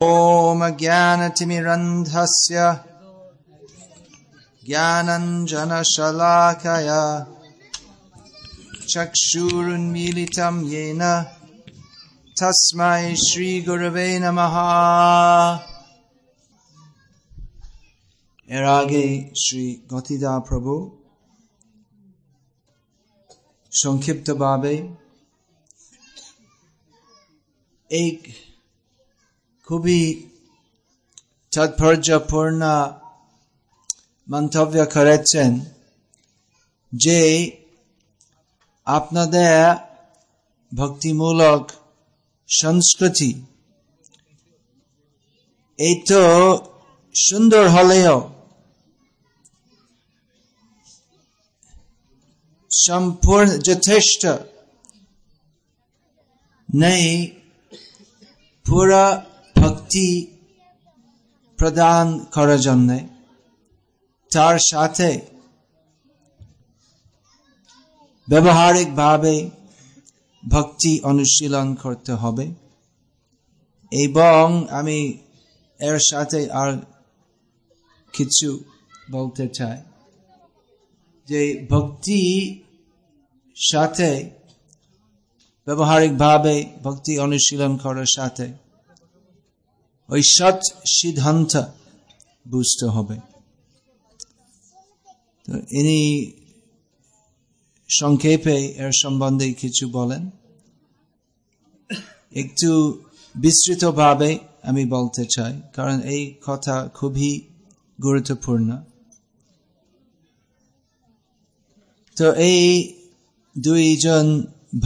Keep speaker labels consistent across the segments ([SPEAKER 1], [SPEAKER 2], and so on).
[SPEAKER 1] ॐ ज्ञानतिमिरन्धस्य ज्ञानञ्जनशलाकया चक्षुरुन्मीलितं येन तस्मै শ্রীগুরবে নমঃ এর আগে শ্রী গতিদা প্রভু সংক্ষিপ্তভাবে এক খুবই তাৎপর্যপূর্ণ মন্তব্য করেছেন যে আপনাদের ভক্তিমূলক সংস্কৃতি, এই তো সুন্দর হলেও সম্পূর্ণ যথেষ্ট নেই, পুরা ভক্তি প্রদান করার জন্য তার সাথে ব্যবহারিক ভাবে ভক্তি অনুশীলন করতে হবে। এবং আমি এর সাথে আর কিছু বলতে চাই যে ভক্তি সাথে, ব্যবহারিকভাবে ভক্তি অনুশীলন করার সাথে ওই সৎ সিদ্ধান্ত বুঝতে হবে। তো ইনি সংক্ষেপে এর সম্বন্ধে কিছু বলেন। একটু বিস্তৃতভাবে আমি বলতে চাই, কারণ এই কথা খুবই গুরুত্বপূর্ণ। তো এই দুইজন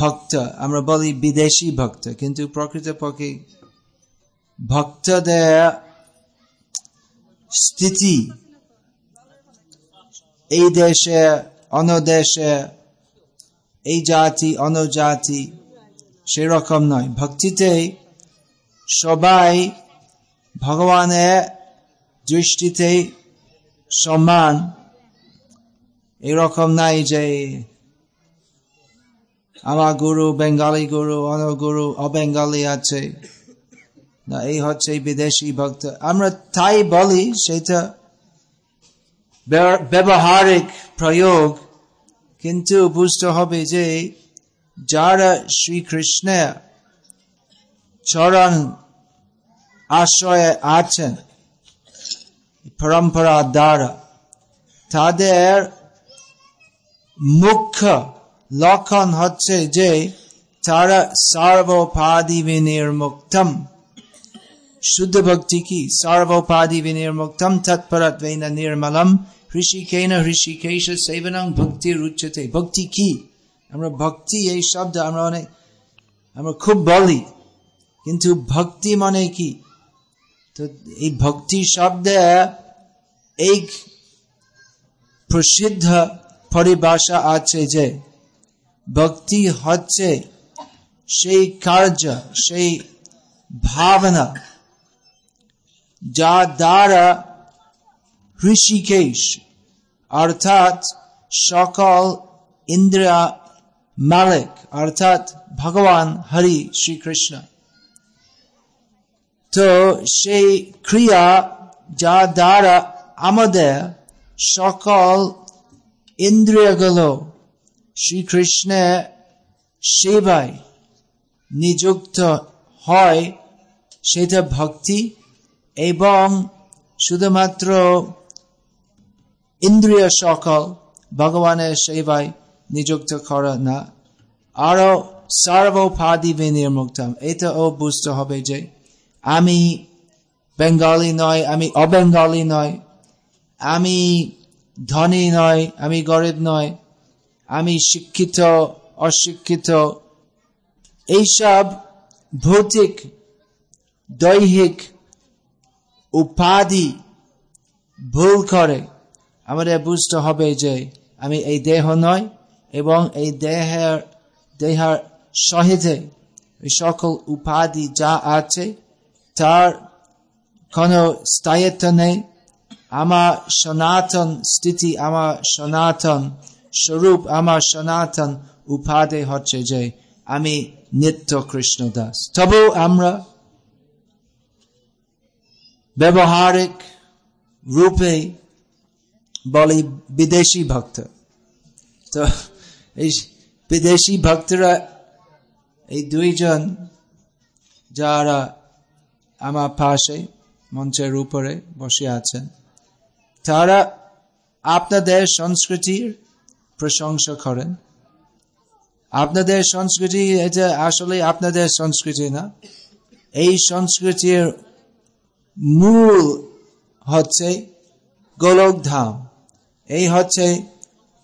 [SPEAKER 1] ভক্ত, আমরা বলি বিদেশি ভক্ত, কিন্তু প্রকৃতপক্ষে ভক্তদের স্থিতি এই দেশে, অন্য দেশে, এই জাতি, অন্য জাতি সেরকম নয়। ভক্তিতে সবাই ভগবানের দৃষ্টিতে সমান। এরকম নাই যে আমার গুরু, বেঙ্গালি গুরু, অন্য গুরু, অবেঙ্গালি আছে। না, এই হচ্ছে বিদেশি ভক্ত। আমরা তাই বলি সেটা ব্যবহারিক প্রয়োগ, কিন্তু বুঝতে হবে যে যারা শ্রীকৃষ্ণের চরণ আশ্রয়ে আছেন, পরম্পরা দ্বারা, তাদের মুখ্য লক্ষণ হচ্ছে যে তারা সর্বোপাধি বিনির্মুক্তম শুদ্ধ ভক্তি কি সর্বোপাধি বিনির্মুক্তম তৎপরত্বেন নির্মলম হৃষিকেন হৃষিকেশ সেবনং ভক্তির উচ্চতে ভক্তি কি আমরা ভক্তি এই শব্দ আমরা অনেক আমরা খুব বলি কিন্তু ভক্তি মানে কি তো এই ভক্তি শব্দে এই প্রসিদ্ধ পরিভাষা আছে যে ভক্তি হচ্ছে সেই কার্য সেই ভাবনা যা দ্বারা ঋষিকেশ অর্থাৎ সকল ইন্দ্রিয়া মালিক, অর্থাৎ ভগবান হরি শ্রীকৃষ্ণ। তো সেই ক্রিয়া যা দ্বারা আমাদের সকল ইন্দ্রিয়গুলো শ্রীকৃষ্ণের সেবায় নিযুক্ত হয়, সেটা ভক্তি এবং শুধুমাত্র ইন্দ্রিয় সকল ভগবানের সেবায় নিযুক্ত করা না আরও সর্বোপাধি বিনির্মুক্তম এটা ও বুঝতে হবে যে আমি বেঙ্গলি নয়, আমি অবেঙ্গলি নয়, আমি ধনী নয়, আমি গরিব নয়, আমি শিক্ষিত, অশিক্ষিত, এইসব ভৌতিক, দৈহিক উপাধি ভুল করে। আমাদের বুঝতে হবে যে আমি এই দেহ নয় এবং এই দেহের দেহের সহিতে সকল উপাধি যা আছে, তার কোনো স্থায়িত্ব নেই। আমার সনাতন স্থিতি, আমার সনাতন স্বরূপ, আমার সনাতন উপাধি হচ্ছে যে আমি নিত্য কৃষ্ণ দাস তবু আমরা ব্যবহারিক রূপে বলি বিদেশি ভক্ত। তো এই বিদেশি ভক্তরা এই দুইজন যারা আমার পাশে মঞ্চের উপরে বসে আছেন, তারা আপনাদের সংস্কৃতির প্রশংসা করেন। আপনাদের সংস্কৃতি, এটা আসলে আপনাদের সংস্কৃতি না। এই সংস্কৃতির মূল হচ্ছে গোলক ধাম এই হচ্ছে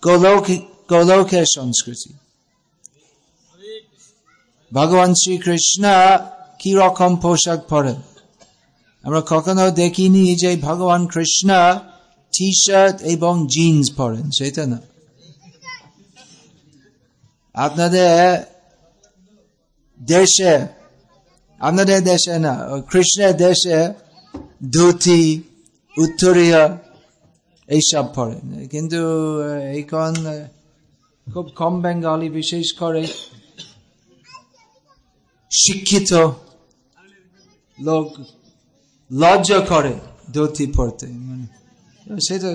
[SPEAKER 1] গোলক গোলকের সংস্কৃতি। ভগবান শ্রীকৃষ্ণ কি রকম পোশাক পরেন? আমরা কখনো দেখিনি যে ভগবান কৃষ্ণ টি শার্ট এবং জিন্স পরেন, সেটা না। আপনাদের দেশে আপনাদের দেশে না, কৃষ্ণের দেশে ধুতি, উত্তরীয়, এইসব পড়েন কিন্তু এখন খুব কম বেঙ্গলি, বিশেষ করে শিক্ষিত লোক লজ্জা করে ধুতি পড়তে মানে সেটা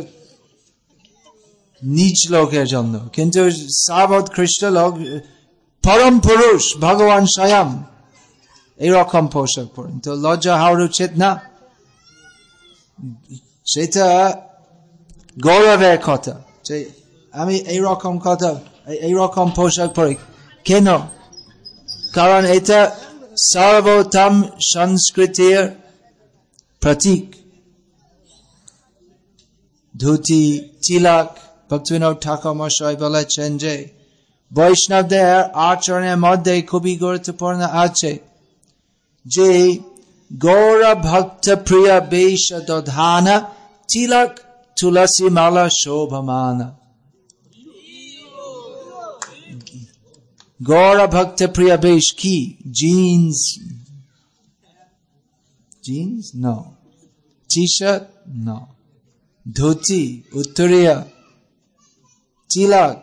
[SPEAKER 1] নিজ লোকের জন্য। কিন্তু সাবধ খ্রিস্ট লোক, পরম পুরুষ, ভগবান স্বয়ং এইরকম পোশাক পরেন। তো লজ্জা হওয়ার উচিত না। সেটা গৌরবের কথা, যে আমি এইরকম কথা এইরকম পোশাক পরি। কেন? কারণ এটা সর্বোত্তম সংস্কৃতির প্রতীক। ধুতি, তিলক, ভক্তিবিনোদ ঠাকুর মশাই বলেছেন যে বৈষ্ণবদের আচরণের মধ্যে খুবই গুরুত্বপূর্ণ আছে যে গৌর ভক্ত প্রিয় বেশ দধান তিলক তুলসী মালা শোভমান গৌর ভক্ত প্রিয় বেশ কি জিন্স জিন্স ন টি শার্ট ন ধুতি উত্তরীয় তিলক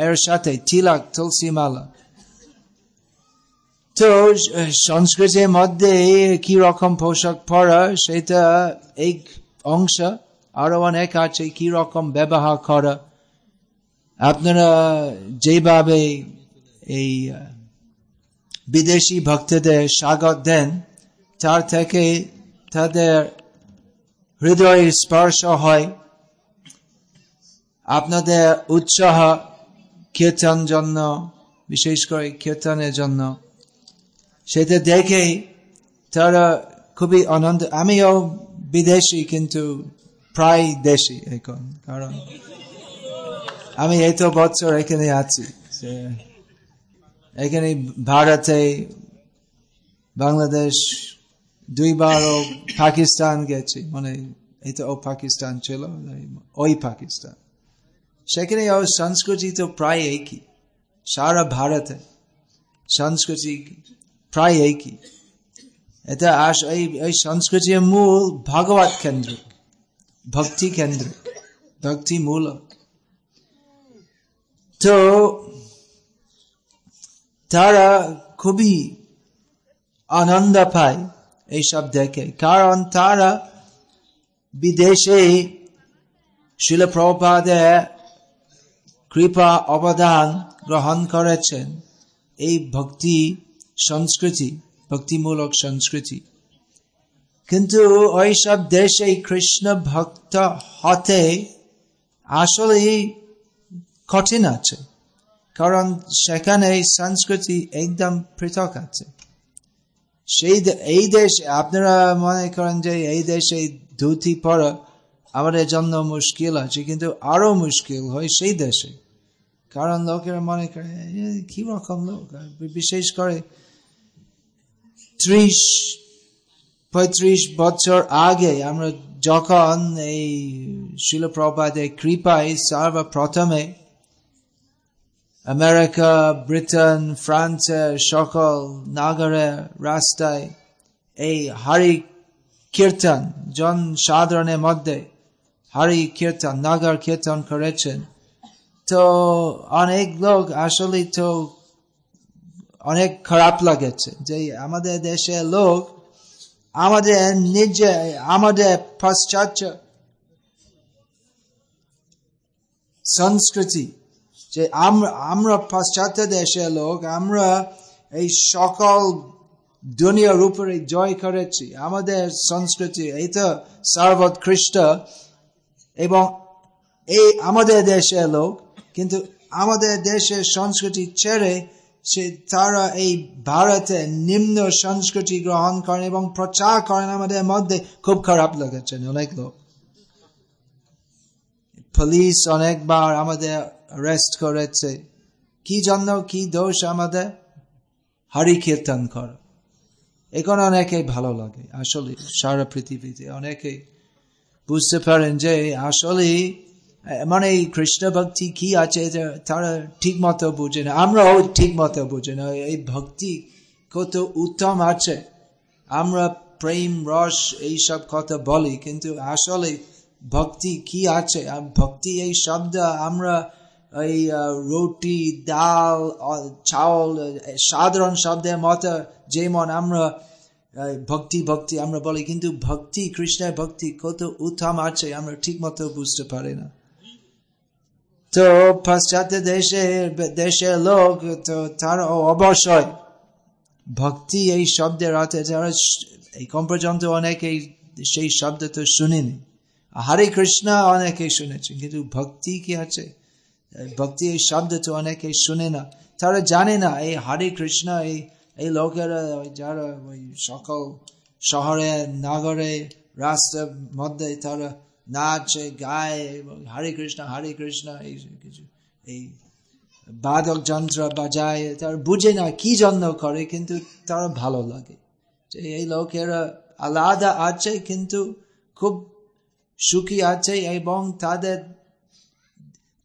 [SPEAKER 1] এর সাথে তিলক তুলসী মালা তো সংস্কৃতির মধ্যে কি রকম পোশাক পরা সেটা এক অংশ আরও অনেক আছে কি রকম ব্যবহার করা আপনারা যেভাবে এই বিদেশি ভক্তদের স্বাগত দেন তার থেকে তাদের হৃদয় স্পর্শ হয় আপনাদের উৎসাহ কীর্তন জন্য বিশেষ করে কীর্তনের জন্য সেটা দেখে তারা খুবই আনন্দ আমিও বিদেশি কিন্তু প্রায় দেশি এখন কারণ আমি এই তো বছর এখানে আছি এখানে ভারতে বাংলাদেশ দুইবারও পাকিস্তান গেছি মানে এটা ও পাকিস্তান ছিল ওই পাকিস্তান সেখানে ও সংস্কৃতি তো প্রায় একই সারা ভারতে সংস্কৃতি প্রায় একই। এটা আস এই এই সংস্কৃতির মূল ভগবত কেন্দ্র, ভক্তি কেন্দ্র, ভক্তি মূল। তো তারা খুবই আনন্দ পায় এইসব দেখে। কারণ তারা বিদেশে শিলপ্রপাদে কৃপা অবদান গ্রহণ করেছেন। এই ভক্তি সংস্কৃতি, ভক্তিমূলক সংস্কৃতি। কিন্তু ওইসব দেশে কৃষ্ণ ভক্ত হতে আসলে কঠিন আছে, কারণ সেখানে সংস্কৃতি একদম পৃথক আছে। সেই এই দেশে, আপনারা মনে করেন যে এই দেশে ধুতি পরা আমাদের জন্য মুশকিল আছে, কিন্তু আরও মুশকিল হয় সেই দেশে। কারণ লোকেরা মনে করে কি রকম লোক? বিশেষ করে ত্রিশ, পঁয়ত্রিশ বছর আগে আমরা যখন এই শিলপ্রপাতের কৃপায় সর্বপ্রথমে আমেরিকা, ব্রিটেন, ফ্রান্সের সকল নাগরের রাস্তায় এই হারি কীর্তন, জন সাধারণের মধ্যে হারি কীর্তন, নাগর কীর্তন করেছেন। তো অনেক লোক আসলে তো অনেক খারাপ লাগেছে যে আমাদের দেশে লোক আমাদের নিজে, আমাদের পাশ্চাত্য সংস্কৃতি, যে আমরা পাশ্চাত্য দেশের লোক, আমরা এই সকল দুনিয়ার উপরে জয় করেছি, আমাদের সংস্কৃতি, এই তো সর্বোৎকৃষ্ট এবং এই আমাদের দেশের লোক, কিন্তু আমাদের দেশের সংস্কৃতি ছেড়ে সে তারা এই ভারতে নিম্ন সংস্কৃতি গ্রহণ করেন এবং প্রচার করেন আমাদের মধ্যে খুব খারাপ লেগেছেন অনেক লোক। পুলিশ অনেকবার আমাদের অ্যারেস্ট করেছে। কি জন্য কি দোষ আমাদের? হরি কীর্তন কর। এখন অনেকেই ভালো লাগে। আসলে সারা পৃথিবীতে অনেকে বুঝতে পারেন যে আসলে মানে কৃষ্ণ ভক্তি কি আছে তারা ঠিক মতো বুঝে না আমরাও ঠিক মতো বুঝে না এই ভক্তি কত উত্তম আছে আমরা প্রেম রস এইসব কথা বলি কিন্তু আসলে ভক্তি কি আছে ভক্তি এই শব্দ আমরা এই রুটি ডাল চাউল সাধারণ শব্দের মতো যেমন আমরা ভক্তি ভক্তি আমরা বলি কিন্তু ভক্তি কৃষ্ণের ভক্তি কত উত্তম আছে আমরা ঠিক মতো বুঝতে পারি না তো পাশ্চাত্য দেশে দেশের লোক, তো তার অবশ্যই ভক্তি এই শব্দের অর্থে, যারা এখন পর্যন্ত অনেকে সেই শব্দ তো শুনিনি। হরে কৃষ্ণ অনেকে শুনেছেন কিন্তু ভক্তি কি আছে? ভক্তি এই শব্দ তো অনেকে শুনে না। তারা জানে না, এই হরে কৃষ্ণ, এই এই লোকেরা, যারা ওই সকল শহরে, নগরে রাস্তার মধ্যে তারা নাচে, গায়ে, হরে কৃষ্ণ হরে কৃষ্ণ, এই কিছু, এই বাদক যন্ত্র বাজায়, তারা বুঝে না কি জন্য করে, কিন্তু তারা ভালো লাগে। যে এই লোকেরা আলাদা আছে, কিন্তু খুব সুখী আছে, এবং তাদের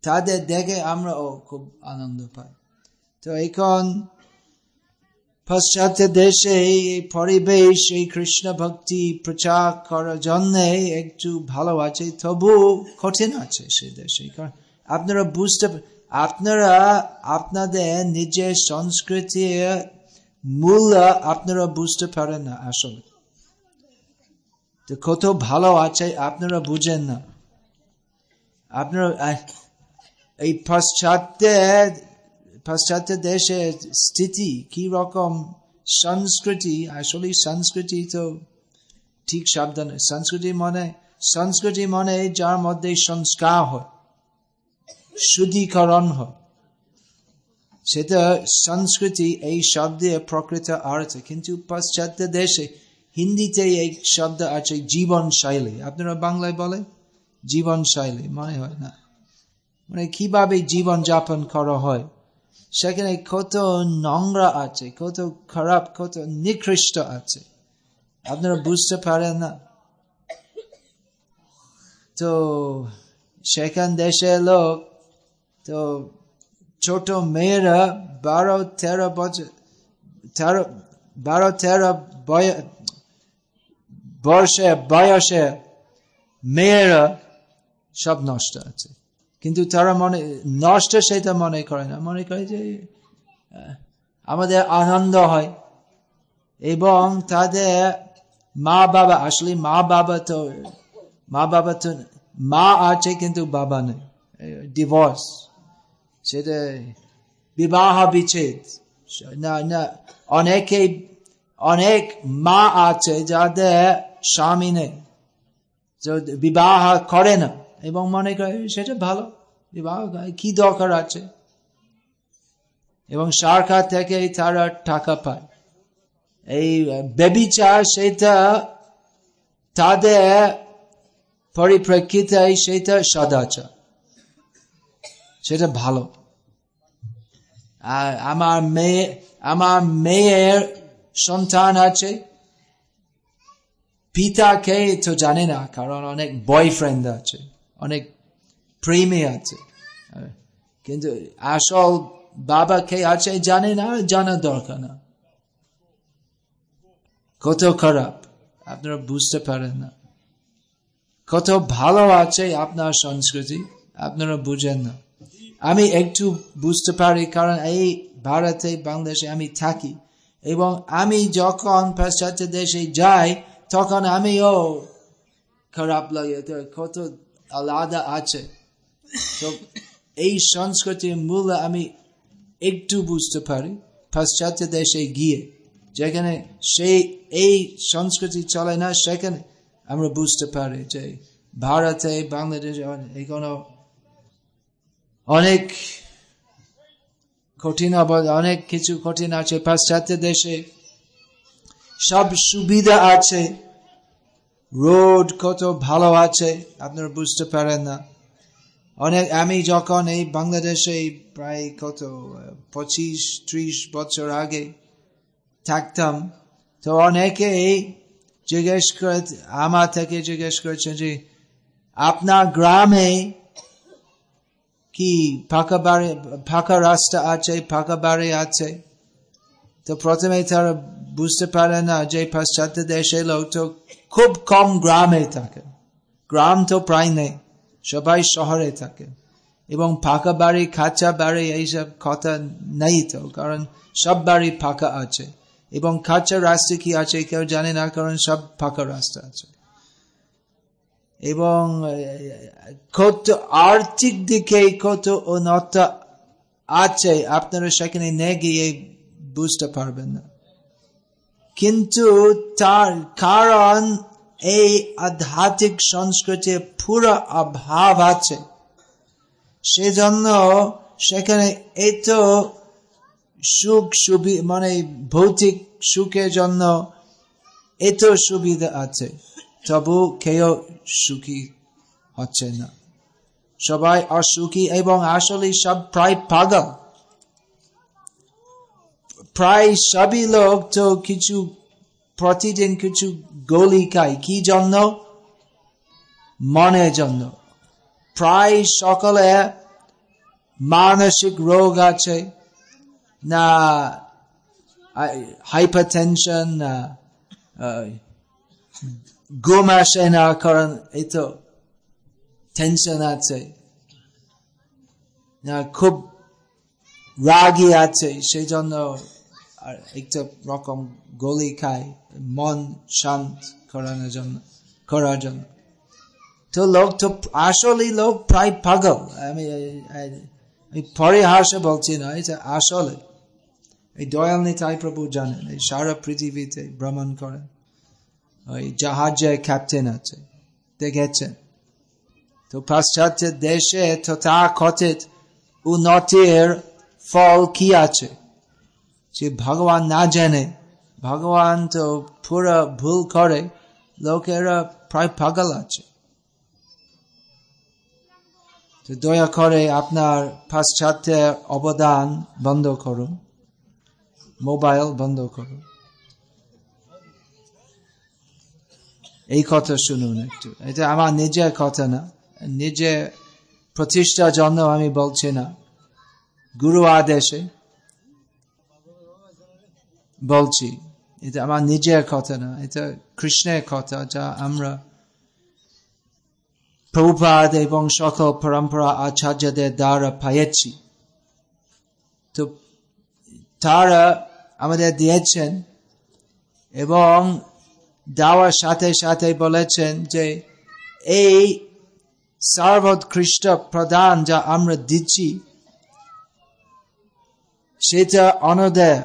[SPEAKER 1] তাদের দেখে আমরা ও খুব আনন্দ পাই। তো এখন পাশ্চাত্য দেশে পরিবেশ এই কৃষ্ণ ভক্তি প্রচার করার জন্য একটু ভালো আছে তবু কঠিন আছে সেই দেশে আপনারা বুঝতে আপনারা আপনাদের নিজের সংস্কৃতির মূল্য আপনারা বুঝতে পারেন না আসলে তো কত ভালো আছে আপনারা বুঝেন না আপনারা এই পাশ্চাত্যের পাশ্চাত্য দেশের স্থিতি কি রকম? সংস্কৃতি, আসলে সংস্কৃতি তো ঠিক শব্দ নয় সংস্কৃতি মনে সংস্কৃতি মনে যার মধ্যে সংস্কার হয়, শুদ্ধিকরণ হয়। সেটা সংস্কৃতি এই শব্দের প্রকৃত অর্থ, কিন্তু পাশ্চাত্য দেশে হিন্দিতে এই শব্দ আছে জীবন শৈলী আপনারা বাংলায় বলে জীবন শৈলী মনে হয় না। মানে কীভাবে জীবন যাপন করা হয়? সেখানে কত নোংরা আছে, কত খারাপ, কত নিকৃষ্ট আছে। আপনারা বুঝতে পারেন না। তো সেখান দেশে লোক তো ছোট মেয়েরা বারো, তেরো বছর, তেরো, বারো, তেরো বর্ষে বয়সে মেয়েরা সব নষ্ট আছে। কিন্তু তারা মনে, নষ্ট সেটা মনে করে না। মনে করে যে আমাদের আনন্দ হয়। এবং তাদের মা বাবা আসলে মা বাবা তো মা বাবা তো, মা আছে কিন্তু বাবা নেই। ডিভোর্স, সেটা বিবাহ বিচ্ছেদ। না না, অনেকে, অনেক মা আছে যাদের স্বামী নেই বিবাহ করে না। এবং মনে করে, সেটা ভালো। কি দরকার আছে? এবং সরকার থেকে তারা টাকা পায়। এই বেবিচার সেটা তাদের পরিপ্রেক্ষিতে সেটা সদাচার। সেটা ভালো। আর আমার মেয়ে, আমার মেয়ের সন্তান আছে। পিতাকে তো জানে না, কারণ অনেক বয়ফ্রেন্ড আছে। অনেক প্রেমে আছে। কিন্তু আসল বাবা কে আছে জানে না জানা দরকার না। কত খারাপ, আপনারা বুঝতে পারেন না। কত ভালো আছে আপনার সংস্কৃতি, আপনারা বুঝেন না। আমি একটু বুঝতে পারি, কারণ এই ভারতে, বাংলাদেশে আমি থাকি। এবং আমি যখন পাশ্চাত্য দেশে যাই, তখন আমিও খারাপ লাগে। কত আলাদা আছে তো এই সংস্কৃতির মূল আমি একটু বুঝতে পারি পাশ্চাত্য দেশে গিয়ে যেখানে সেই এই সংস্কৃতি চলে না সেখানে আমরা বুঝতে পারি যে ভারতে বাংলাদেশে অনেক কঠিন অনেক কিছু কঠিন আছে পাশ্চাত্য দেশে সব সুবিধা আছে রোড কত ভালো আছে, আপনারা বুঝতে পারেন না। অনেক, আমি যখন এই বাংলাদেশে প্রায় কত, পঁচিশ, ত্রিশ বছর আগে থাকতাম, তো অনেকে এই জিজ্ঞেস করে, আমার থেকে জিজ্ঞেস করেছেন যে, আপনার গ্রামে কি ফাঁকা বাড়ি, ফাঁকা রাস্তা আছে, ফাঁকা বাড়ি আছে? তো প্রথমে তারা বুঝতে পারে না যে পাশ্চাত্য দেশে লোক তো খুব কম গ্রামে থাকে। গ্রাম তো প্রায় নেই, সবাই শহরে থাকে। এবং ফাঁকা বাড়ি, খাঁচা বাড়ি এইসব কথা নেই তো, কারণ সব বাড়ি ফাঁকা আছে। এবং খাঁচা রাস্তা কি আছে কেউ জানে না, কারণ সব ফাঁকা রাস্তা আছে। এবং, কত আর্থিক দিকে কত উন্নত আছে, আপনারা সেখানে নে গিয়ে বুঝতে পারবেন না। কিন্তু তার কারণ এই আধ্যাত্মিক সংস্কৃতির পুরো অভাব আছে। সেজন্য সেখানে এত সুখ সুবি মানে ভৌতিক সুখের জন্য এত সুবিধা আছে, তবু কেউ সুখী হচ্ছে না। সবাই অসুখী এবং আসলে সব প্রায় পাগল। প্রায় সবই লোক তো কিছু প্রতিদিন কিছু গলি খায়। কি জন্য? মনের জন্য। প্রায় সকলে মানসিক রোগ আছে, না হাইপার টেনশন না ঘুম আসে না, কারণ এই তো টেনশন আছে, না, খুব রাগি আছে, সেই জন্য আর একটা রকম গলি খায়, মন শান্ত করানোর জন্য, করার জন্য। তো লোক তো আসলে লোক প্রায় পাগল। আমি পরে হাসে বলছি না এটা আসলে। এই দয়াল নিতাই প্রভু জানেন, এই সারা পৃথিবীতে ভ্রমণ করেন। ওই জাহাজে ক্যাপ্টেন আছে, দেখেছেন? তো পাশ্চাত্যের দেশে তথা কথিত উন্নতির ফল কি আছে? যে ভগবান না জানে, ভগবান তো পুরো ভুল করে, লোকেরা প্রায় পাগল আছে। তো দয়া করে আপনার পাশ্চাত্যের অবদান বন্ধ করুন, মোবাইল বন্ধ করুন। এই কথা শুনুন একটু। এটা আমার নিজের কথা না, নিজে প্রতিষ্ঠার জন্য আমি বলছি না। গুরু আদেশে বলছি এটা আমার নিজের কথা না এটা কৃষ্ণের কথা যা আমরা প্রভুপাদ এবং সকল পরম্পরা আচার্যদের দ্বারা পাইয়েছি তো তারা আমাদের দিয়েছেন এবং দেওয়ার সাথে সাথে বলেছেন যে এই সর্বোৎকৃষ্ট প্রদান যা আমরা দিচ্ছি সেটা অনদয়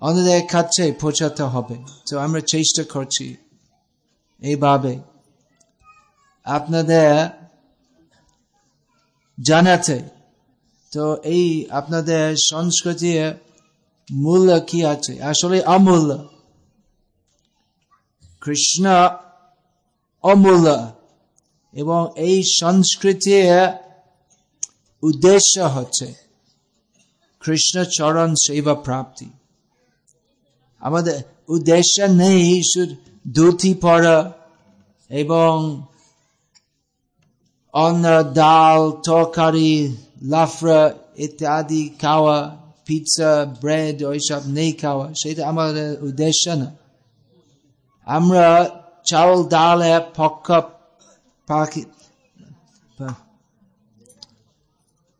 [SPEAKER 1] অন্যদের কাছে পৌঁছাতে হবে। তো আমরা চেষ্টা করছি এইভাবে। আপনাদের জানাতে, তো এই আপনাদের সংস্কৃতির মূল্য কি আছে? আসলে অমূল্য। কৃষ্ণ অমূল্য। এবং এই সংস্কৃতির উদ্দেশ্য হচ্ছে কৃষ্ণ চরণ সেবা প্রাপ্তি। আমাদের উদ্দেশ্য নেই শুধু ধুতি পরা এবং অন্ন, ডাল, তরকারি লাফরা ইত্যাদি খাওয়া, পিৎজা, ব্রেড, ওইসব নেই খাওয়া। সেটা আমাদের উদ্দেশ্য না। আমরা চাউল, ডালে পক্ষ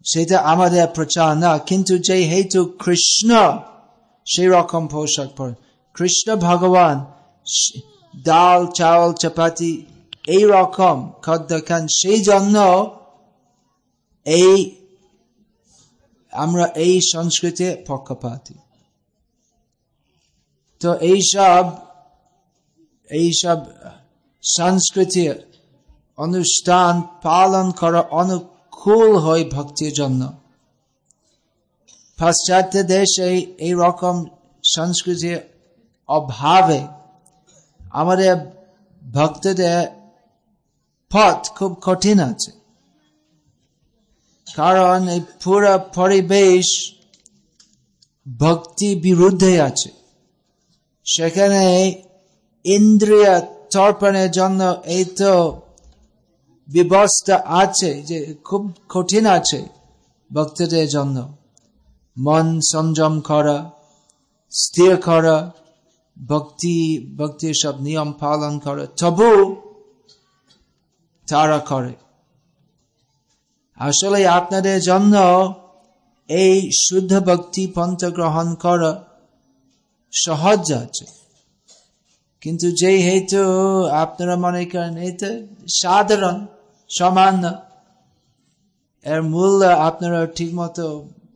[SPEAKER 1] সেটা আমাদের প্রচার না। কিন্তু যে হেতু কৃষ্ণ সেই রকম পোশাক পরে কৃষ্ণ ভগবান ডাল চাউল চাপাতি এই রকম খাদ্য খান সেই জন্য এই আমরা এই সংস্কৃতি পক্ষপাতি তো এইসব এইসব সংস্কৃতি অনুষ্ঠান পালন করা অনুকূল হয় ভক্তির জন্য পাশ্চাত্য দেশে এই রকম সংস্কৃতির অভাবে আমাদের ভক্তদের পথ খুব কঠিন আছে। কারণ এই পুরো পরিবেশ ভক্তি বিরুদ্ধে আছে। সেখানে ইন্দ্রিয় তর্পণের জন্য এই তো ব্যবস্থা আছে যে খুব কঠিন আছে ভক্তদের জন্য। মন সংযম করা, স্থির করা, ভক্তি ভক্তির সব নিয়ম পালন করে, তবু তারা করে। আসলে আপনাদের জন্য এই শুদ্ধ ভক্তি পন্থ গ্রহণ করা সহজ আছে কিন্তু যে হেতু আপনারা মনে করেন এটা সাধারণ, সমান এর মূল্য আপনারা ঠিক মতো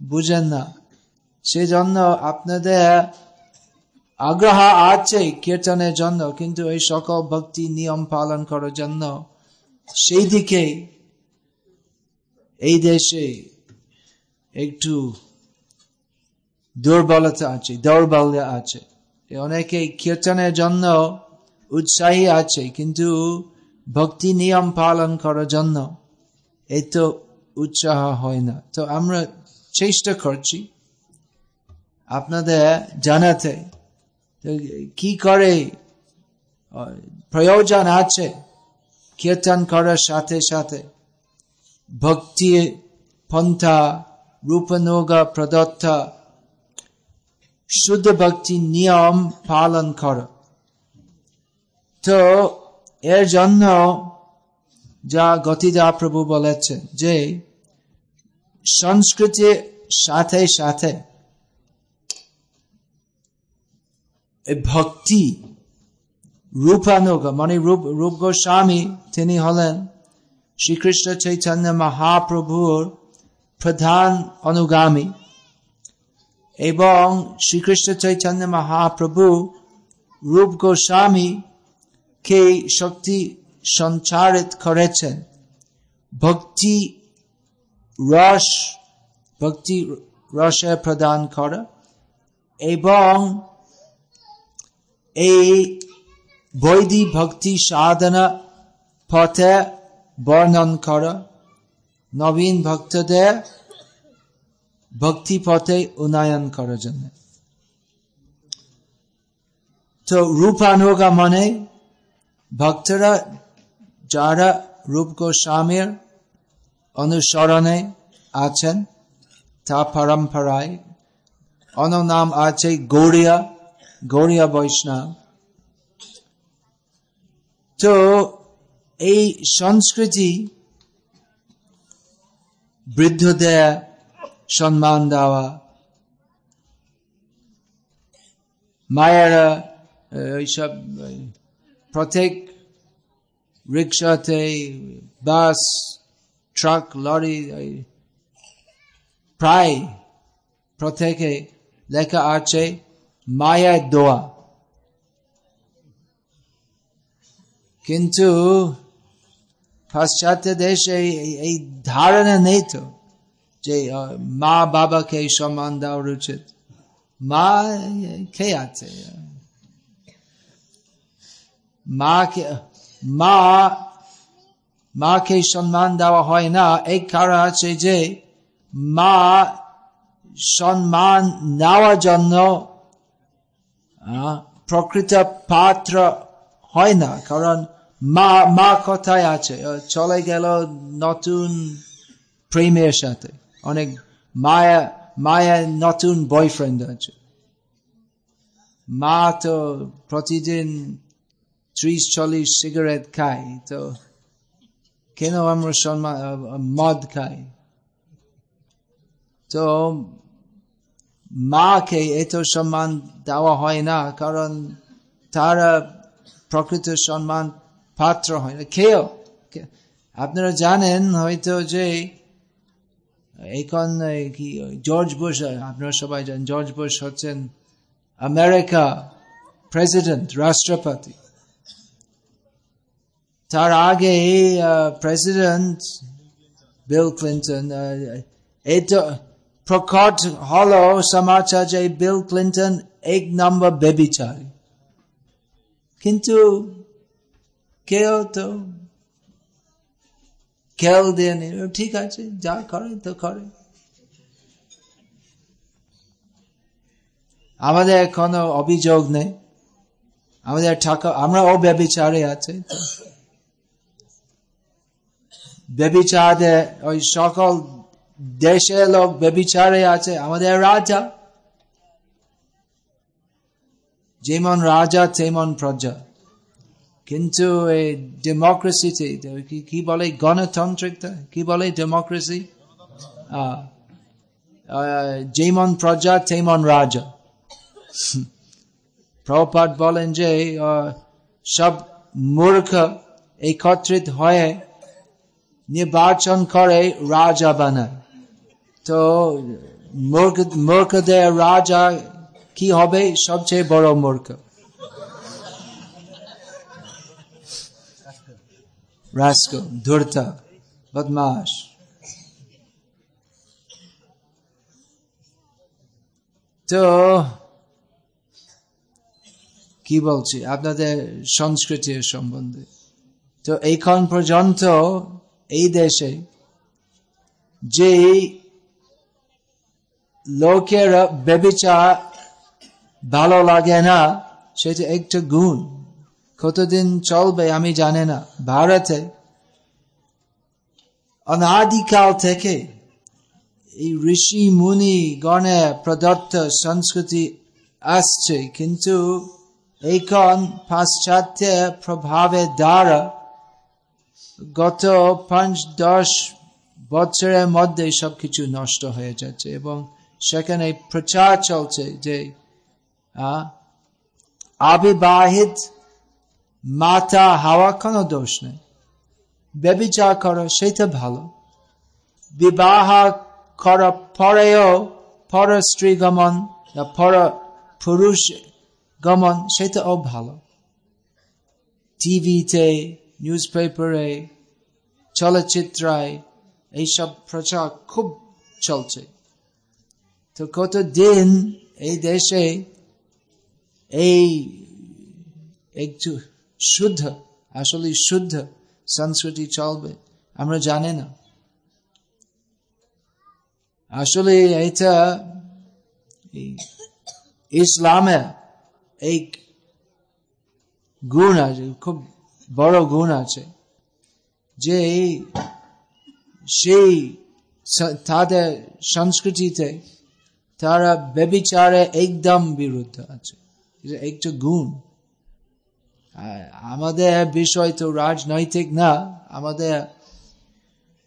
[SPEAKER 1] বুঝেন না। সেজন্য আপনাদের আগ্রহ আছে কীর্তনের জন্য, কিন্তু এই সকল ভক্তি নিয়ম পালন করার জন্য সেই দিকে এই দেশে একটু দুর্বলতা আছে, দৌর্বল্য আছে। অনেকে কীর্তনের জন্য উৎসাহী আছে, কিন্তু ভক্তি নিয়ম পালন করার জন্য এই তো উৎসাহ হয় না। তো আমরা চেষ্টা করছি। আপনাদের জানাতে। কি করে প্রয়োজন আছে? কীর্তন করার সাথে সাথে ভক্তি পন্থা, রূপনোগা প্রদত্ত শুদ্ধ ভক্তি নিয়ম পালন কর। তো এর জন্য যা গতিদা প্রভু বলেছেন যে সংস্কৃতির সাথে সাথে ভক্তি রূপানুগ মানে রূপ রূপ গোস্বামী তিনি হলেন শ্রীকৃষ্ণ চৈতন্য মহাপ্রভুর প্রধান অনুগামী এবং শ্রীকৃষ্ণ চৈতন্য মহাপ্রভু রূপ গোস্বামী কে শক্তি সঞ্চারিত করেছেন। ভক্তি রস ভক্তি রসে প্রদান করা এবং এই বৈদিক ভক্তি সাধনা পথে বর্ণন করা নবীন ভক্তদের ভক্তি পথে উন্নয়ন করার জন্য তো রূপানুগা মানে ভক্তরা যারা রূপ গোস্বামীর অনুসরণে আছেন, তা পরম্পরায়। অন্য নাম আছে গৌরিয়া গৌরিয়া বৈষ্ণব। তো এই সংস্কৃতি বৃদ্ধদের সম্মান দেওয়া, মায়েরা এইসব প্রত্যেক রিক্সাতে, বাস ট্রাক লরি প্রায় প্রত্যেকে লেখা আছে মায়ের দোয়া কিন্তু পাশ্চাত্য দেশে এই ধারণা নেই তো যে মা বাবাকে সম্মান দেওয়ার উচিত মা কে আছে মাকে মা মাকে সম্মান দেওয়া হয় না এই কারণ আছে যে মা সম্মান নেওয়ার জন্য প্রকৃত পাত্র হয় না কারণ মা মা কথায় আছে চলে গেল নতুন প্রেমের সাথে অনেক মায়া মায়া নতুন বয়ফ্রেন্ড আছে মা তো প্রতিদিন ত্রিশ চল্লিশ সিগারেট খাই তো কেন আমরা মদ খাই? তো মাকে এত সম্মান দেওয়া হয় না, কারণ তারা প্রকৃত সম্মান পাত্র হয় না। খেয়েও আপনারা জানেন হয়তো যে এখন কি জর্জ বুশ আপনারা সবাই জানেন জর্জ বুশ হচ্ছেন আমেরিকা প্রেসিডেন্ট রাষ্ট্রপতি। তার আগে প্রেসিডেন্ট বিল ক্লিন্টন এটা প্রকট হল সমাচার যে বিল ক্লিন্টন এক নম্বর বেবিচারী কিন্তু কেউ তো খেয়াল দিয়ে ঠিক আছে, যা করে তো করে। আমাদের কোনো অভিযোগ নেই। আমাদের টাকা আমরা ও ব্যবচারে আছে। ব্যবচারে ওই সকল দেশে লোক ব্যবচারে আছে আমাদের রাজা যেমন রাজা তেমন প্রজা কিন্তু এই ডেমোক্রেসিতে কি বলে গণতান্ত্রিকতা কি বলে ডেমোক্রেসি যেমন প্রজা তেমন রাজা প্রপাত বলেন যে সব মূর্খ একত্রিত হয়ে নির্বাচন করে রাজা বানায় তো মূর্খদের রাজা কি হবে? সবচেয়ে বড় মূর্খ। ধূর্তা বদমাস তো, কি বলছি? আপনাদের সংস্কৃতির সম্বন্ধে। তো, এইখন পর্যন্ত এই দেশে যে লোকের বেবিচার ভালো লাগে না, সেটা একটা গুণ। কতদিন চলবে আমি জানে না। ভারতে অনাদিকাল থেকে এই ঋষি মুনি গণে প্রদত্ত সংস্কৃতি আসছে, কিন্তু এখন পাশ্চাত্য প্রভাবের দ্বারা গত পাঁচ, দশ বছরের মধ্যে সবকিছু নষ্ট হয়ে যাচ্ছে এবং সেখানে প্রচার চলছে যে আবিবাহিত মাথা হাওয়া কোনো দোষ নেই। ব্যবচার করো সেটা ভালো। বিবাহ করা পরেও পর স্ত্রী গমন পর পুরুষ গমন সেটাও ভালো। টিভিতে নিউজ পেপারে চলচ্চিত্রায় এইসব প্রচার খুব চলছে। তো কতদিন এই দেশে এই একটু শুদ্ধ আসলে শুদ্ধ সংস্কৃতি চলবে, আমরা জানি না। আসলে এটা ইসলামে এই গুণ আছে খুব বড় গুণ আছে যে সেই তাদের সংস্কৃতিতে তারা ব্যবিচারে একদম বিরুদ্ধ আছে। একটা গুণ। আমাদের বিষয় তো রাজনৈতিক না, আমাদের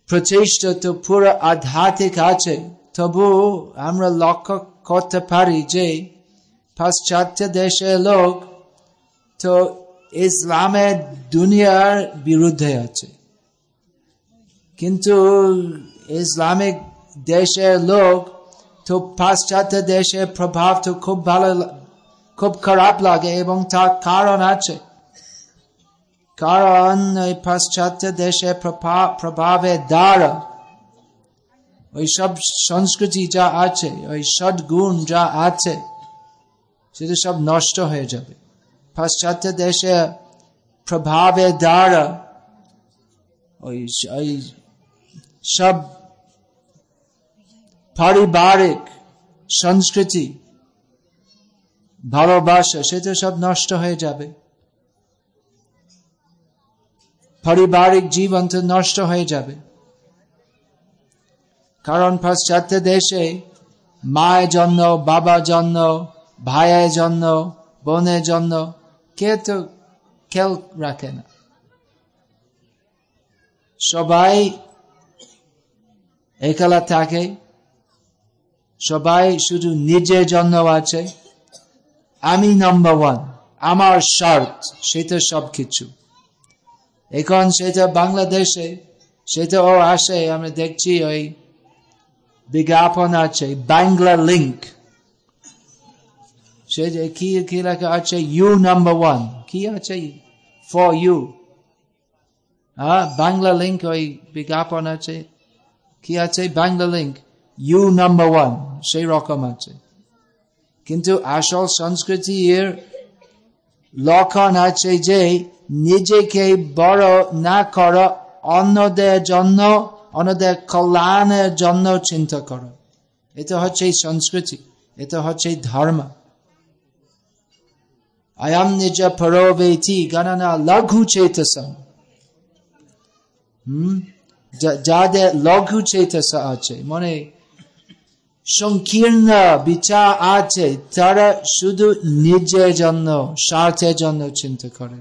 [SPEAKER 1] প্রচেষ্টা তো পুরো আধ্যাত্মিক আছে। তবু আমরা লক্ষ্য করতে পারি যে পাশ্চাত্য দেশের লোক তো ইসলামের দুনিয়ার বিরুদ্ধে আছে। কিন্তু ইসলামিক দেশের লোক তো পাশ্চাত্য দেশের প্রভাব তো খুব ভালো খুব খারাপ লাগে এবং তার কারণ আছে। কারণ ওই পাশ্চাত্য দেশে প্রভাবের দ্বারা ওই সব সংস্কৃতি যা আছে, ওই সদ্গুণ যা আছে, সেটা সব নষ্ট হয়ে যাবে। পাশ্চাত্য দেশে প্রভাবের দ্বারা ওই ওই সব পারিবারিক সংস্কৃতি, ভালোবাসা সেটা সব নষ্ট হয়ে যাবে। পারিবারিক জীবন তো নষ্ট হয়ে যাবে। কারণ পাশ্চাত্য দেশে মায়ের জন্য, বাবার জন্য, ভাইয়ের জন্য, বোনের জন্য কে তো খেয়াল রাখে না সবাই একলা থাকে। সবাই শুধু নিজের জন্য আছে। আমি নাম্বার ওয়ান আমার স্বার্থ সেটা সব কিছু এখন সেটা বাংলাদেশে, সেটা ও আসে, আমরা দেখছি ওই বিজ্ঞাপন আছে, বাংলা লিঙ্ক বাংলা লিঙ্ক ওই বিজ্ঞাপন আছে কি আছে Bangla link you number one সেই রকম আছে কিন্তু আসল সংস্কৃতি এর লক্ষণ আছে যে নিজেকে বড় না কর অন্যদের জন্য অন্যদের কল্যাণের জন্য চিন্তা করো এটা হচ্ছে সংস্কৃতি এটা হচ্ছে ধর্ম আয়াম নিজ পরোবেতি গণনা লঘু চেতসম হম যাদের লঘু চেতস আছে মানে সংকীর্ণ বিচার আছে তারা শুধু নিজের জন্য স্বার্থের জন্য চিন্তা করে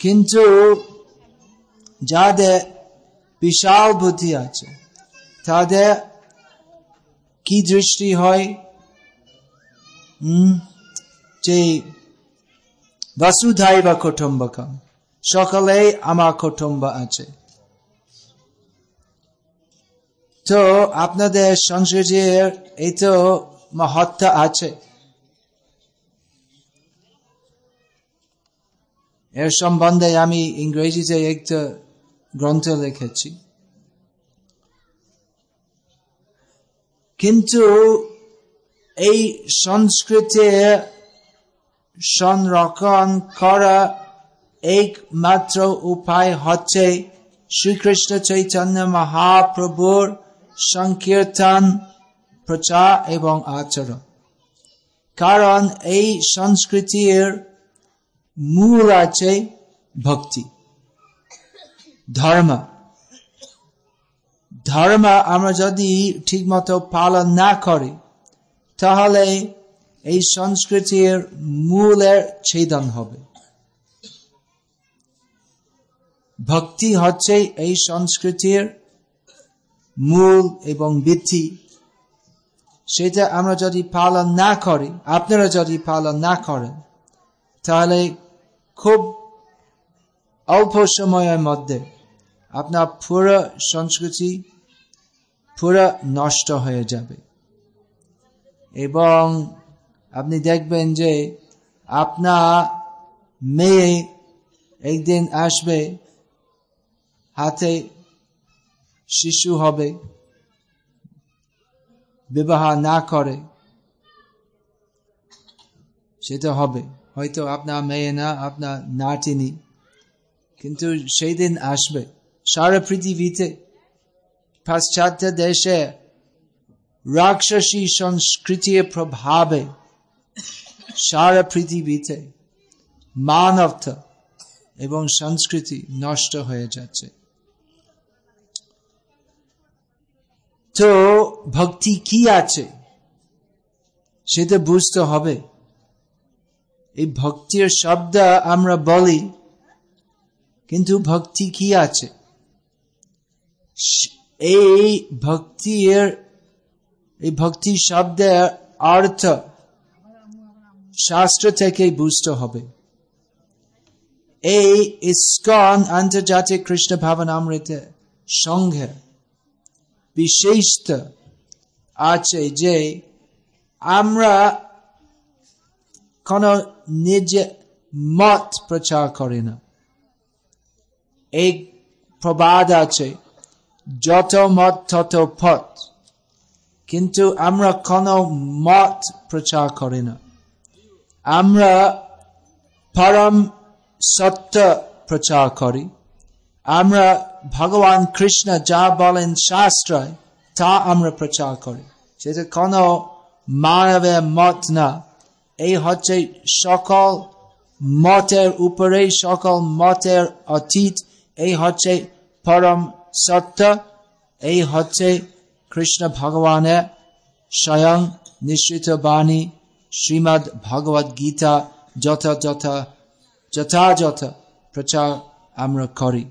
[SPEAKER 1] কিন্তু যাদের বিশাল বুদ্ধি আছে তাদের কি দৃষ্টি হয় যে বসুধাই বা কুটুম্বকম সকলে আমার কুটুম্ব আছে। তো আপনাদের সংস্কৃতির এই তো মহত্ব আছে। এর সম্বন্ধে আমি ইংরেজিতে একটা গ্রন্থ লিখেছি। কিন্তু এই সংস্কৃতির সংরক্ষণ করা একমাত্র উপায় হচ্ছে শ্রীকৃষ্ণ চৈতন্য মহাপ্রভুর সংকীর্তন, প্রচার এবং আচরণ। কারণ এই সংস্কৃতির মূল আছে ভক্তি। ধর্ম। ধর্ম আমরা যদি ঠিকমতো পালন না করি তাহলে এই সংস্কৃতির মূলের ছেদন হবে। ভক্তি হচ্ছে এই সংস্কৃতির মূল এবং বৃদ্ধি সেটা আমরা যদি পালন না করি, আপনারা যদি পালন না করেন, তাহলে খুব অল্প সময়ের মধ্যে আপনার পুরো সংস্কৃতি পুরো নষ্ট হয়ে যাবে। এবং আপনি দেখবেন যে আপনার মেয়ে একদিন আসবে, হাতে শিশু হবে, বিবাহ না করে, সেটা হবে। হয়তো আপনার মেয়ে না আপনার নাতিনি। কিন্তু সেই দিন আসবে। সারা পৃথিবীতে পাশ্চাত্য দেশে রাক্ষসী সংস্কৃতির প্রভাবে সারা পৃথিবীতে মানবতা এবং সংস্কৃতি নষ্ট হয়ে যাচ্ছে। তো ভক্তি কি আছে? সেটা বুঝতে হবে। এই ভক্তির শব্দ আমরা বলি, কিন্তু ভক্তি কি আছে? এই ভক্তির এই ভক্তি শব্দের অর্থ শাস্ত্র থেকে বুঝতে হবে। এই ইস্কন আন্তর্জাতিক কৃষ্ণ ভাবনামৃত সংঘে বিশেষ আছে যে আমরা কোন নিজে মত প্রচার করি না। এই প্রবাদ আছে, যত মত তত পথ। কিন্তু আমরা কোন মত প্রচার করি না। আমরা পরম সত্য প্রচার করি। আমরা ভগবান কৃষ্ণ যা বলেন শাস্ত্রায় তা আমরা প্রচার করি। সেটা কোন মানবের মত না, এই হচ্ছে সকল মতের উপরে, সকল মতের অতীত। এই হচ্ছে পরম সত্য, এই হচ্ছে কৃষ্ণ ভগবানের স্বয়ং নিশ্চিত বাণী, শ্রীমদ ভগবত গীতা যথাযথ যথাযথ প্রচার আমরা করি।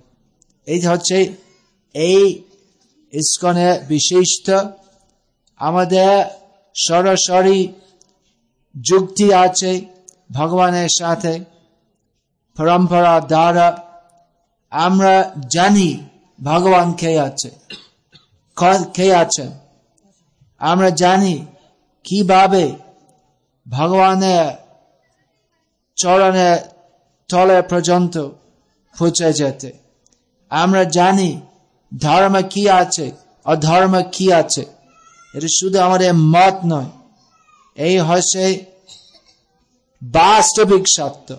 [SPEAKER 1] এই হচ্ছে এই ইস্কনে বিশিষ্ট আমাদের সরাসরি যুক্তি আছে ভগবানের সাথে, পরম্পরা দ্বারা আমরা জানি ভগবান কে আছে। কে আছেন আমরা জানি কীভাবে ভগবানের চরণে তলে পর্যন্ত পৌঁছে যেতে। আমরা জানি ধর্ম কি আছে, অধর্ম কি আছে। এটা শুধু আমাদের মত নয়। এই হচ্ছে বাস্তবিক সত্য।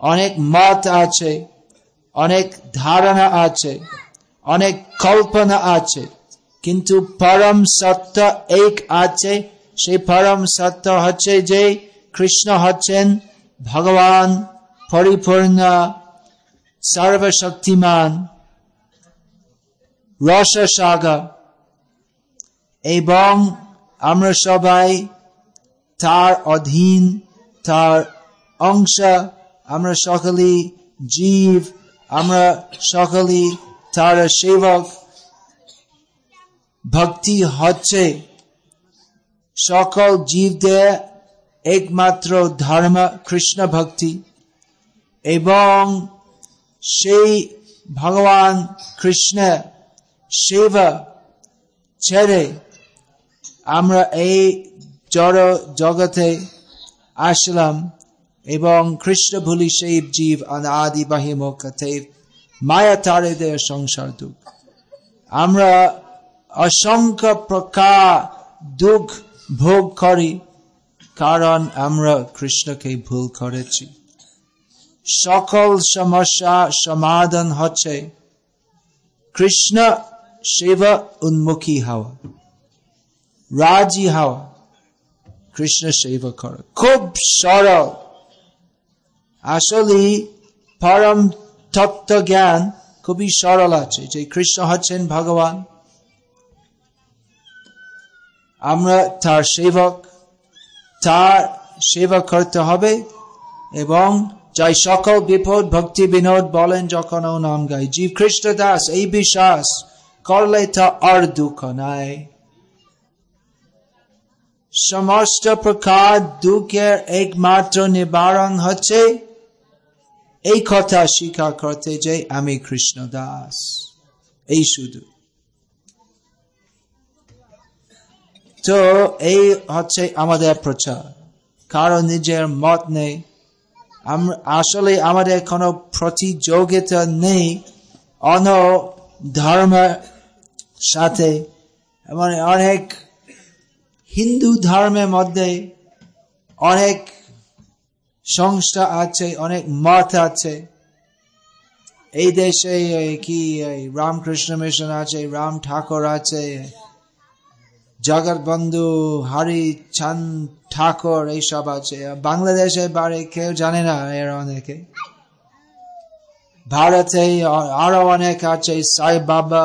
[SPEAKER 1] অনেক মত আছে, অনেক ধারণা আছে। অনেক কল্পনা আছে, কিন্তু পরম সত্য এক আছে। সেই পরম সত্য হচ্ছে যে কৃষ্ণ হচ্ছেন ভগবান পরিপূর্ণ, সর্বশক্তিমান, রসসাগর। এবং আমরা সবাই তার অধীন, তার অংশ। আমরা সকলেই জীব, আমরা সকলেই তার সেবক ভক্তি হচ্ছে সকল জীবদের একমাত্র ধর্ম কৃষ্ণ ভক্তি এবং সেই ভগবান কৃষ্ণ সেবা ছেড়ে আমরা এই জড় জগতে আসলাম এবং কৃষ্ণ ভুলি সেই জীব আদি বাহিমতে মায়া তারে দেয় সংসার দুঃখ। আমরা অসংখ্য প্রকার দুঃখ ভোগ করি, কারণ আমরা কৃষ্ণকে ভুল করেছি। সকল সমস্যা সমাধান হচ্ছে কৃষ্ণ সেবা উন্মুখী হওয়া, রাজি হওয়া, কৃষ্ণ সেবা করা। খুব সরল। আসলে পরম তত্ত্ব জ্ঞান খুবই সরল আছে। যে কৃষ্ণ হচ্ছেন ভগবান, আমরা তার সেবক, তার সেবা করতে হবে এবং যাই সকল বিপদ, ভক্তি, বিনোদ বলেন, যখন ও নাম গাই। জীব খ্রিস্ট দাস, এই বিশ্বাস করলে তা আর দুঃখ নাই। সমস্ত প্রকার দুঃখের একমাত্র নিবারণ হচ্ছে এই কথা স্বীকার করতে যে আমি কৃষ্ণ দাস এই শুধু তো এই হচ্ছে আমাদের প্রচার কারও নিজের মত নেই আসলে আমাদের কোনো প্রতিযোগিতা নেই অন ধর্মের সাথে মানে অনেক হিন্দু ধর্মের মধ্যে অনেক সংস্থা আছে, অনেক মত আছে। এই দেশে কি রামকৃষ্ণ মিশন আছে, রাম ঠাকুর আছে জগৎ বন্ধু হরি চান ঠাকুর এইসব আছে। বাংলাদেশে বাড়ি কেউ জানে না এর অনেকে। ভারতে আরও অনেক আছে, সাই বাবা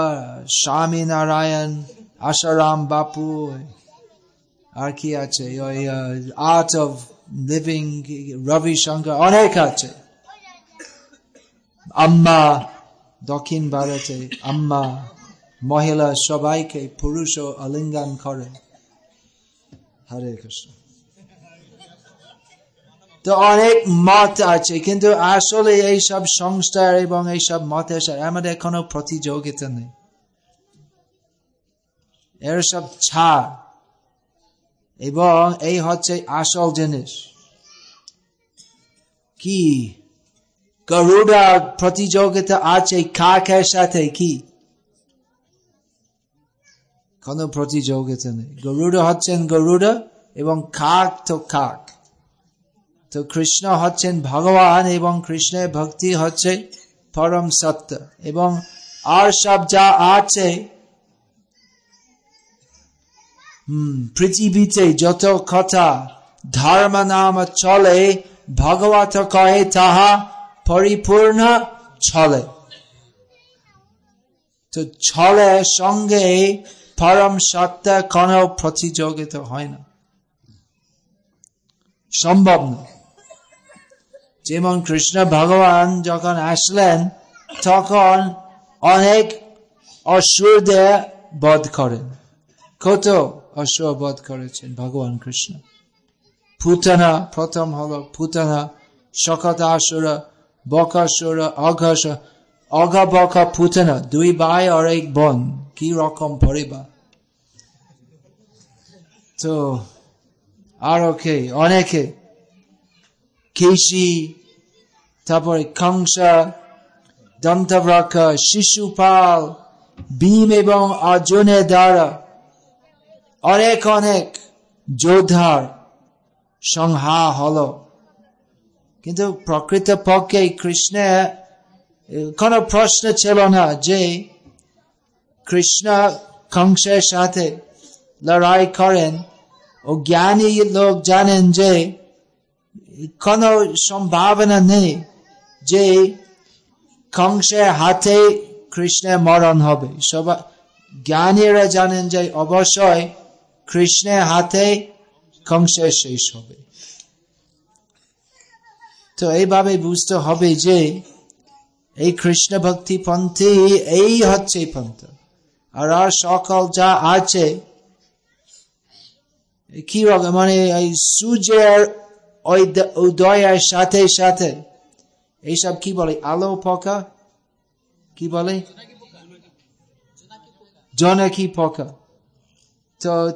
[SPEAKER 1] স্বামী নারায়ণ আশারাম বাপু, আর কি আছে? ওই art of living Ravi Shankar অনেক আছে। আম্মা, দক্ষিণ ভারতে আম্মা, মহিলা সবাইকে পুরুষ আলিঙ্গন করে। হরে তো অনেক মত আছে, কিন্তু আসলে এইসব সংস্থার এবং এইসব মতের আমাদের কোনো প্রতিযোগিতা নেই। এর সব ছাড় এবং এই হচ্ছে আসল জিনিস। কি? গরুড়া প্রতিযোগিতা আছে কাকের সাথে কি? কোন প্রতিযোগিতা নেই। গরুড় হচ্ছেন গরুড় এবং খাক তো খাক তো কৃষ্ণ হচ্ছেন ভগবান এবং কৃষ্ণের ভক্তি হচ্ছে পরম সত্য এবং আর সব যা আছে পৃথিবীতে যত কথা ধর্ম নাম চলে, ভগবত কহে, তাহা পরিপূর্ণ চলে। তো ছলে সঙ্গে পরম সত্তা কোন প্রতিযোগিতা হয় না। সম্ভব না। যেমন কৃষ্ণ ভগবান যখন আসলেন, তখন অনেক অসুরদের বধ করেন। কত অসুর বধ করেছেন ভগবান কৃষ্ণ। পুতনা, প্রথম হলো পুতনা সকতাসুরা বকাসুরা অঘাস অঘা বকা পুতনা, দুই ভাই আর এক বোন, কি রকম পরিবার। তো, আরও কে, অনেকে কেশি তারপরে কংসা দন্তব্রাকা শিশুপাল, ভীম এবং অর্জুনের দ্বারা অনেক অনেক যোদ্ধার সংহা হল। কিন্তু প্রকৃত পক্ষে কৃষ্ণের কোন প্রশ্ন ছিল না যে কৃষ্ণ কংসের সাথে লড়াই করেন ও জ্ঞানী লোক জানেন যে কোন সম্ভাবনা নেই যে কংসের হাতে কৃষ্ণের মরণ হবে। সবাই জ্ঞানীরা জানেন যে অবশ্যই কৃষ্ণের হাতে কংসের শেষ হবে তো এইভাবে বুঝতে হবে যে এই কৃষ্ণ ভক্তি পন্থী এই হচ্ছে পন্থ। আর আর সকল যা আছে, কি রকম মানে এই সূর্যের উদয়ের সাথে সাথে, এইসব কি বলে? আলো পকা? কি বলে? জনকি পকা। তো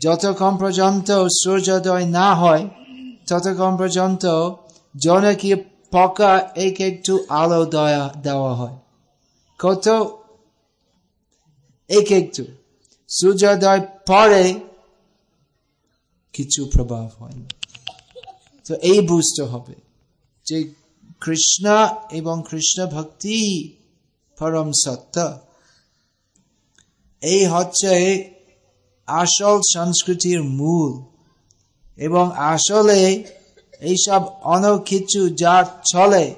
[SPEAKER 1] যতক্ষণ পর্যন্ত সূর্যোদয় না হয়, ততক্ষণ পর্যন্ত জনকি পকা এক একটু আলো দয়া দেওয়া হয়। কত এক একটু। সূর্যোদয় পরে কিছু প্রভাব হয় না। তো এই বুঝতে হবে যে কৃষ্ণ এবং কৃষ্ণ ভক্তি পরম সত্য। এই হচ্ছে আসল সংস্কৃতির মূল। এবং আসলে এইসব অনেক কিছু যা চলে,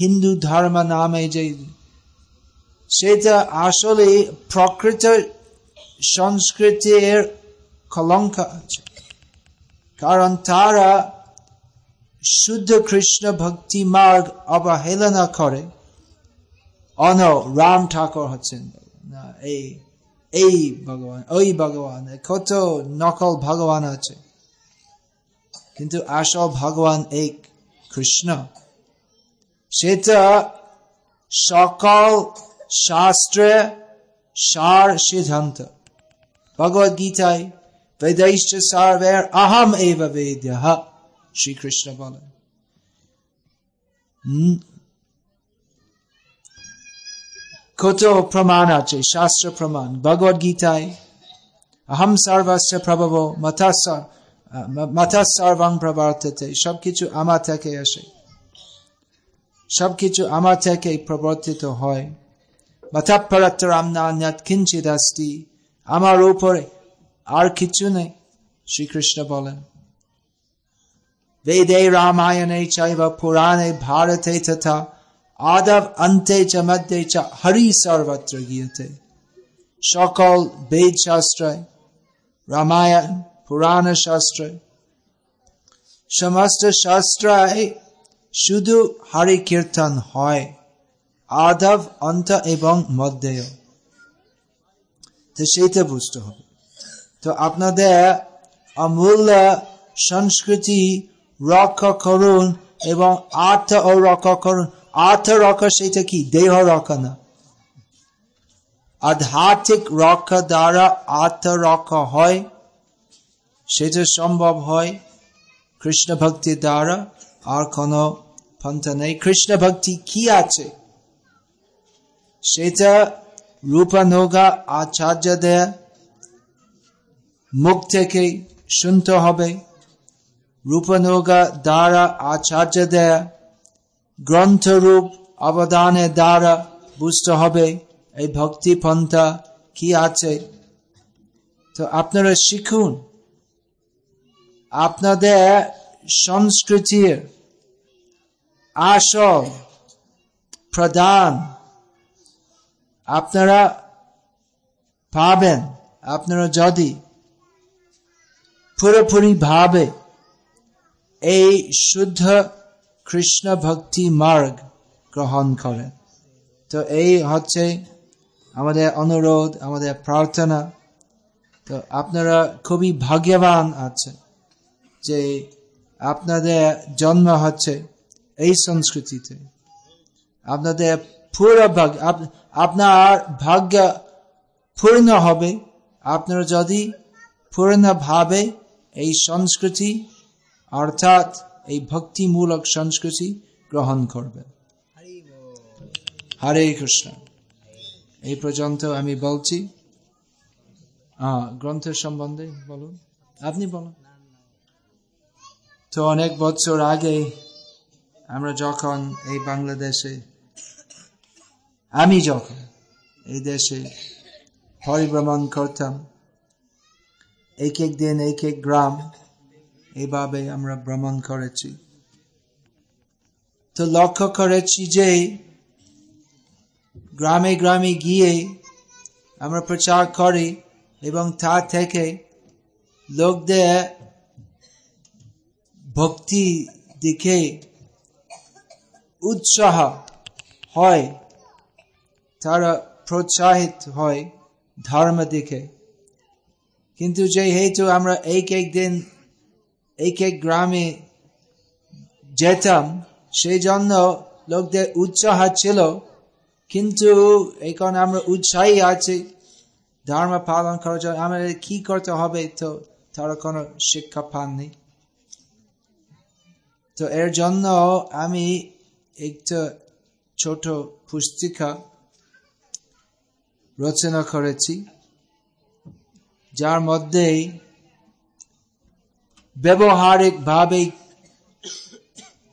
[SPEAKER 1] হিন্দু ধর্ম নামে যে, সেটা আসলে প্রকৃত সংস্কৃতির কলঙ্ক আছে। কারণ তারা শুদ্ধ কৃষ্ণ ভক্তি মার্গ অবহেলনা করে। অন রাম ঠাকুর হচ্ছেন, এই এই ভগবান, ওই ভগবান, কত নকল ভগবান আছে। কিন্তু আসল ভগবান এক কৃষ্ণ। সেটা সকল শাস্ত্রে সার সিদ্ধান্ত। ভগবদ গীতায় বেদাইশ্চ সার্বের আহম এব বেদ্য শ্রীকৃষ্ণ বলেন। কত প্রমাণ আছে শাস্ত্র প্রমাণ ভগবদ গীতায় আহম সর্বস্ব প্রভাব মাথা মাথা সর্বাং সব সবকিছু আমার থেকে আসে সবকিছু আমার থেকে প্রবর্তিত হয় মাথা না কিঞ্চিত আস্তি আমার উপরে আর কিছু নেই শ্রীকৃষ্ণ বলেন বেদে রামায়ণে চাইবা পুরাণে ভারতে তথা আদব অন্তে চ মধ্যে চ হরি সর্বত্র গিয়েতে সকল বেদ শাস্ত্রে রামায়ণ পুরাণ শাস্ত্রে সমস্ত শাস্ত্রায় শুধু হরি কীর্তন হয় আদব অন্ত এবং মধ্যে তো সেইটা বুঝতে হবে তো আপনাদের অমূল্য সংস্কৃতি রক্ষা করুন এবং আর্থ ও রক্ষা করুন আর্থ রক্ষা সেটা কি? দেহ রক্ষা না। আধ্যাত্মিক রক্ষা দ্বারা আর্থ রক্ষা হয়, সেটা সম্ভব হয় কৃষ্ণ ভক্তি দ্বারা, আর কোন পন্থা নেই। কৃষ্ণ ভক্তি কি আছে? সেটা রূপানোগা আচার্যদের মুখ থেকে শুনতে হবে। রূপনোগা দ্বারা আচার্যদের গ্রন্থরূপ অবদানের দ্বারা বুঝতে হবে। এই ভক্তি পন্থা কি আছে? তো আপনারা শিখুন। আপনাদের সংস্কৃতির আসল প্রধান আপনারা পাবেন। আপনারা যদি পুরোপুরি ভাবে এই শুদ্ধ কৃষ্ণ ভক্তি মার্গ গ্রহণ করেন তো এই হচ্ছে আমাদের অনুরোধ, আমাদের প্রার্থনা। তো আপনারা খুবই ভাগ্যবান আছে যে আপনাদের জন্ম হচ্ছে এই সংস্কৃতিতে। আপনাদের পুরো ভাগ্য আপনার ভাগ্য পূর্ণ হবে। আপনারা যদি পূর্ণভাবে এই সংস্কৃতি, অর্থাৎ এই ভক্তিমূলক সংস্কৃতি গ্রহণ করবে। হরে কৃষ্ণ। এই পর্যন্ত আমি বলছি। গ্রন্থের সম্বন্ধে বলুন। আপনি বলুন। তো অনেক বছর আগে আমরা যখন এই বাংলাদেশে, আমি যখন এই দেশে পরিভ্রমণ করতাম, এক এক দিন, এক এক গ্রাম এইভাবে আমরা ভ্রমণ করেছি। তো লক্ষ্য করেছি যে গ্রামে গ্রামে গিয়ে আমরা প্রচার করি এবং তা থেকে লোকদের ভক্তি দিকে উৎসাহ হয়, তারা প্রোৎসাহিত হয় ধর্ম দিকে কিন্তু যে হেতু আমরা এক এক দিন এক এক গ্রামে যেতাম সেই জন্য লোকদের উৎসাহ ছিল। কিন্তু এখন আমরা উৎসাহী আছি। ধর্ম পালন করার জন্য আমাদের কি করতে হবে তো তারা কোনো শিক্ষা পাননি। তো এর জন্য আমি একটা ছোট পুস্তিকা রচনা করেছি। যার মধ্যে ব্যবহারিক ভাবে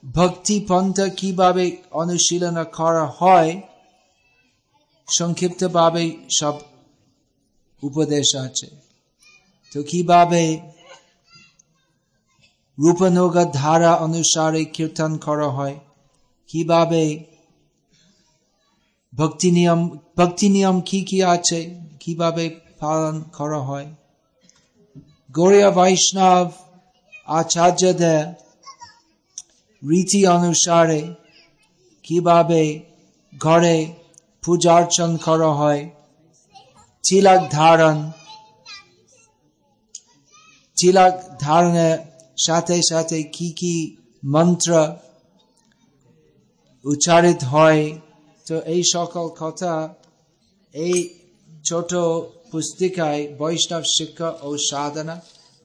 [SPEAKER 1] ভক্তি পন্থা কীভাবে অনুশীলন করা হয় সংক্ষিপ্ত ভাবে সব উপদেশ আছে। তো কীভাবে রূপনোগ ধারা অনুসারে কীর্তন করা হয়, কীভাবে ভক্তি নিয়ম ভক্তি নিয়ম কি কি আছে, কীভাবে পালন করা হয়। গৌরীয় বৈষ্ণব আচার্যদের রীতি অনুসারে কীভাবে ঘরে পূজার্চন করা হয় চিলাক ধারণ চিলাক ধারণের সাথে সাথে কি কি মন্ত্র উচ্চারিত হয় তো এই সকল কথা এই ছোট পুস্তিকায় বৈষ্ণব শিক্ষা ও সাধনা